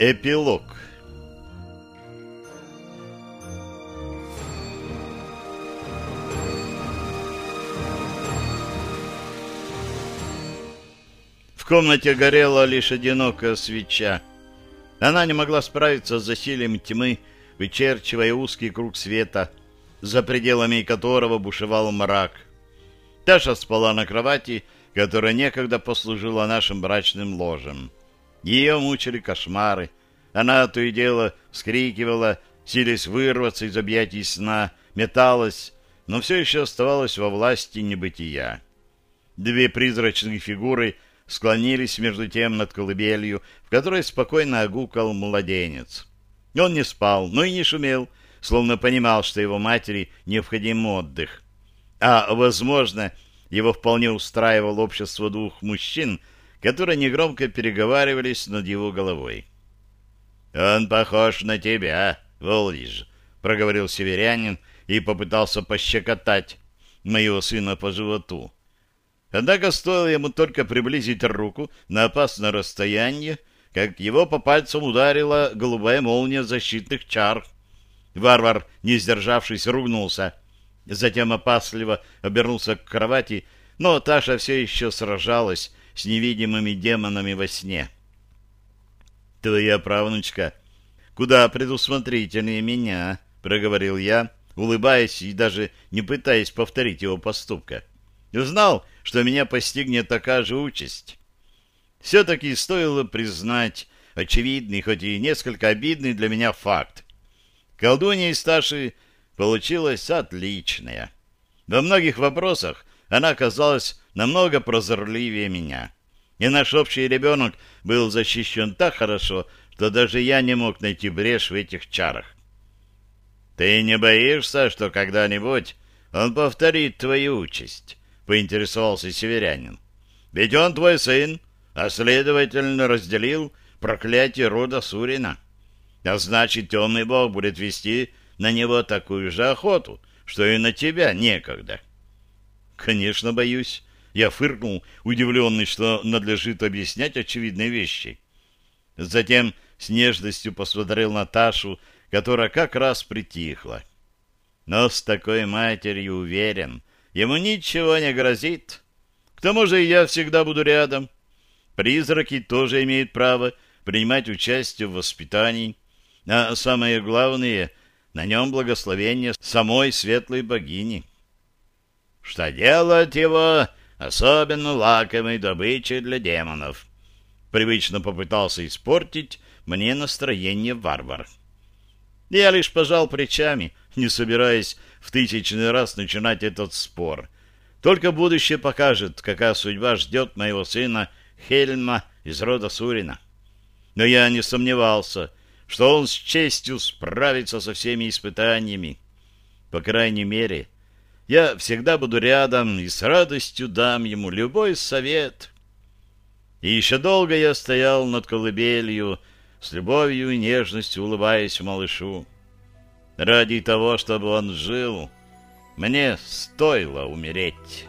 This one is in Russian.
Эпилог В комнате горела лишь одинокая свеча. Она не могла справиться с засилием тьмы, вычерчивая узкий круг света, за пределами которого бушевал мрак. Таша спала на кровати, которая некогда послужила нашим брачным ложем. Ее мучили кошмары. Она то и дело вскрикивала, силясь вырваться из объятий сна, металась, но все еще оставалась во власти небытия. Две призрачные фигуры склонились между тем над колыбелью, в которой спокойно огукал младенец. Он не спал, но и не шумел, словно понимал, что его матери необходим отдых. А, возможно, его вполне устраивало общество двух мужчин, которые негромко переговаривались над его головой. «Он похож на тебя, Волдиж», — проговорил северянин и попытался пощекотать моего сына по животу. Однако стоило ему только приблизить руку на опасное расстояние, как его по пальцам ударила голубая молния защитных чар. Варвар, не сдержавшись, ругнулся. Затем опасливо обернулся к кровати, но Таша все еще сражалась с невидимыми демонами во сне. «Твоя правнучка куда предусмотрительнее меня», — проговорил я, улыбаясь и даже не пытаясь повторить его поступка. «Знал, что меня постигнет такая же участь. Все-таки стоило признать очевидный, хоть и несколько обидный для меня факт. Колдунья из Таши получилась отличная. Во многих вопросах она оказалась намного прозорливее меня. И наш общий ребенок был защищен так хорошо, что даже я не мог найти брешь в этих чарах. «Ты не боишься, что когда-нибудь он повторит твою участь?» — поинтересовался северянин. «Ведь он твой сын, а, следовательно, разделил проклятие рода Сурина. А значит, темный бог будет вести на него такую же охоту, что и на тебя некогда». «Конечно, боюсь». Я фыркнул, удивленный, что надлежит объяснять очевидные вещи. Затем с нежностью посмотрел на которая как раз притихла. Но с такой матерью уверен, ему ничего не грозит. К тому же я всегда буду рядом. Призраки тоже имеют право принимать участие в воспитании. А самое главное, на нем благословение самой светлой богини. Что делать его особенно лакомой добычей для демонов? Привычно попытался испортить мне настроение варвар. Я лишь пожал плечами, не собираясь в тысячный раз начинать этот спор. Только будущее покажет, какая судьба ждет моего сына Хельма из рода Сурина. Но я не сомневался, что он с честью справится со всеми испытаниями. По крайней мере, я всегда буду рядом и с радостью дам ему любой совет. И еще долго я стоял над колыбелью, с любовью и нежностью улыбаясь малышу. Ради того, чтобы он жил, мне стоило умереть».